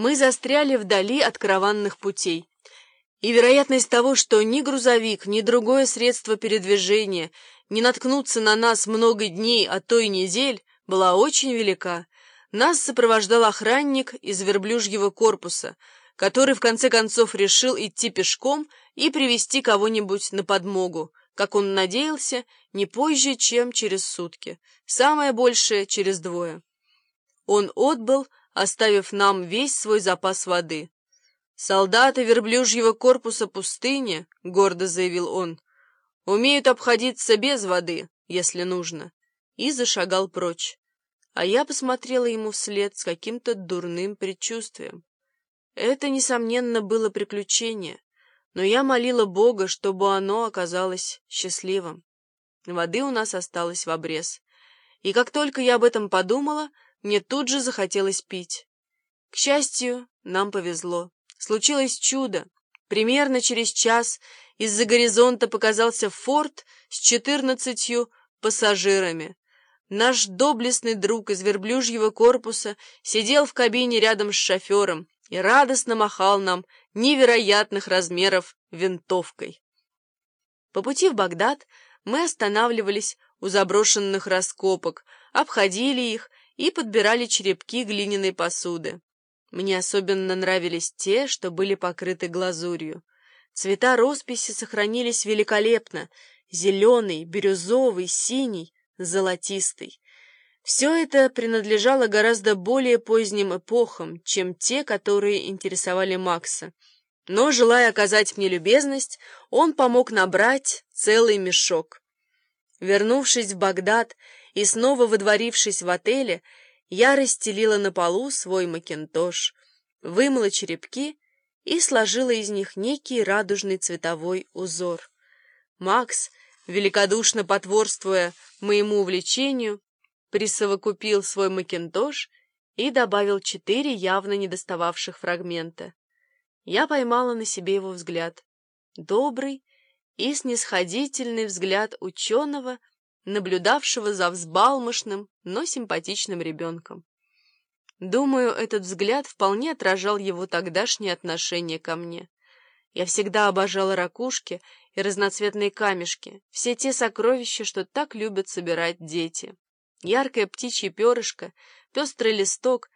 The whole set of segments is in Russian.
Мы застряли вдали от караванных путей. И вероятность того, что ни грузовик, ни другое средство передвижения не наткнутся на нас много дней, а то и недель, была очень велика. Нас сопровождал охранник из верблюжьего корпуса, который в конце концов решил идти пешком и привести кого-нибудь на подмогу, как он надеялся, не позже, чем через сутки, самое большее — через двое. Он отбыл, оставив нам весь свой запас воды. «Солдаты верблюжьего корпуса пустыни», — гордо заявил он, — «умеют обходиться без воды, если нужно», и зашагал прочь. А я посмотрела ему вслед с каким-то дурным предчувствием. Это, несомненно, было приключение, но я молила Бога, чтобы оно оказалось счастливым. Воды у нас осталось в обрез. И как только я об этом подумала, мне тут же захотелось пить. К счастью, нам повезло. Случилось чудо. Примерно через час из-за горизонта показался форт с четырнадцатью пассажирами. Наш доблестный друг из верблюжьего корпуса сидел в кабине рядом с шофером и радостно махал нам невероятных размеров винтовкой. По пути в Багдад мы останавливались у заброшенных раскопок, обходили их и подбирали черепки глиняной посуды. Мне особенно нравились те, что были покрыты глазурью. Цвета росписи сохранились великолепно — зеленый, бирюзовый, синий, золотистый. Все это принадлежало гораздо более поздним эпохам, чем те, которые интересовали Макса. Но, желая оказать мне любезность, он помог набрать целый мешок. Вернувшись в Багдад, и снова выдворившись в отеле, я расстелила на полу свой макинтош, вымыла черепки и сложила из них некий радужный цветовой узор. Макс, великодушно потворствуя моему увлечению, присовокупил свой макинтош и добавил четыре явно недостававших фрагмента. Я поймала на себе его взгляд. Добрый и снисходительный взгляд ученого, наблюдавшего за взбалмошным, но симпатичным ребенком. Думаю, этот взгляд вполне отражал его тогдашнее отношение ко мне. Я всегда обожала ракушки и разноцветные камешки, все те сокровища, что так любят собирать дети. Яркое птичье перышко, пестрый листок.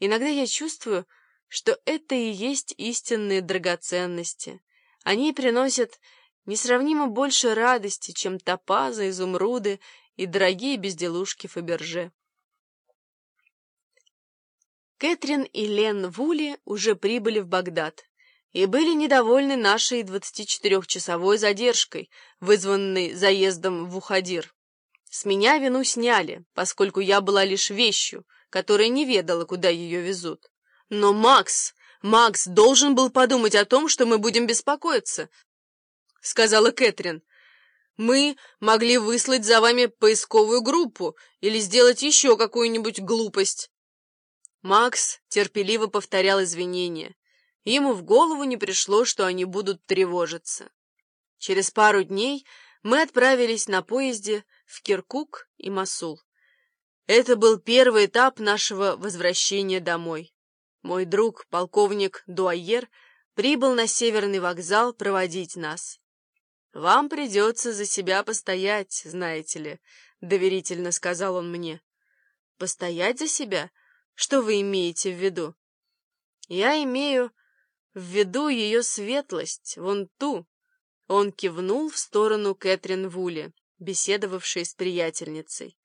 Иногда я чувствую, что это и есть истинные драгоценности. Они приносят несравнимо больше радости, чем топазы, изумруды и дорогие безделушки Фаберже. Кэтрин и Лен Вули уже прибыли в Багдад и были недовольны нашей 24-часовой задержкой, вызванной заездом в Ухадир. С меня вину сняли, поскольку я была лишь вещью, которая не ведала, куда ее везут. Но Макс, Макс должен был подумать о том, что мы будем беспокоиться, — сказала Кэтрин. «Мы могли выслать за вами поисковую группу или сделать еще какую-нибудь глупость». Макс терпеливо повторял извинения. Ему в голову не пришло, что они будут тревожиться. Через пару дней мы отправились на поезде в Киркук и Масул. Это был первый этап нашего возвращения домой. Мой друг, полковник Дуайер, прибыл на северный вокзал проводить нас. «Вам придется за себя постоять, знаете ли», — доверительно сказал он мне. «Постоять за себя? Что вы имеете в виду?» «Я имею в виду ее светлость, вон ту». Он кивнул в сторону Кэтрин Вули, беседовавшей с приятельницей.